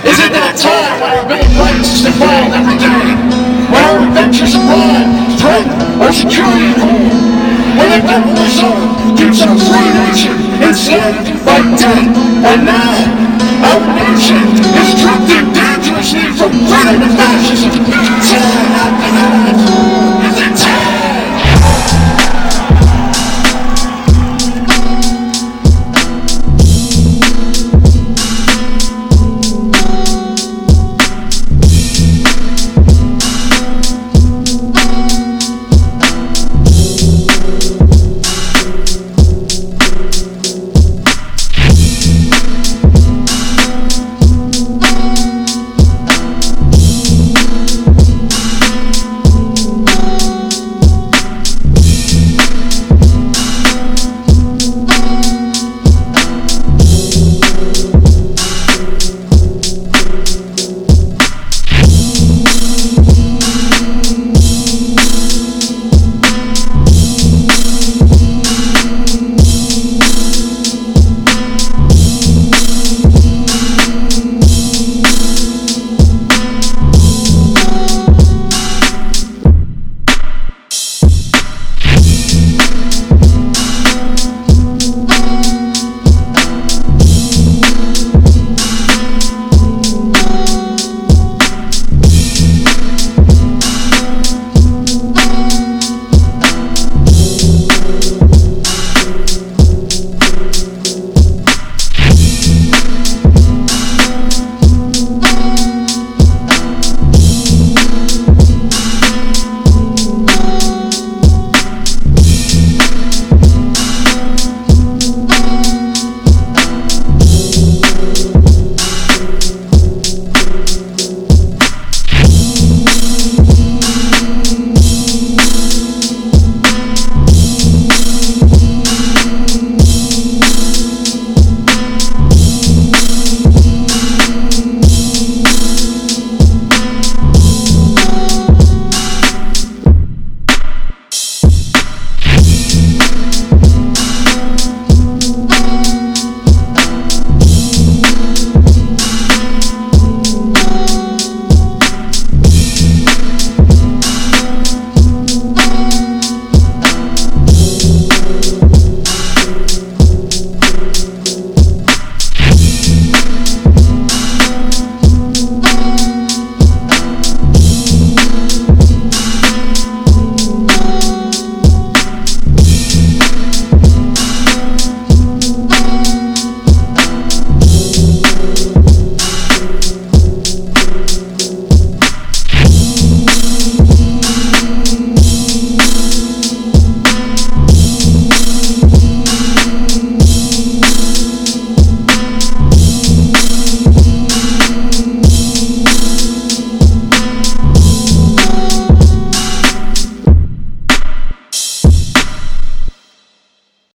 Is it that time when our main of rights is defied every day? When our adventures abroad threaten our security at home? When the devil is on keeps our free nation enslaved by debt? And now,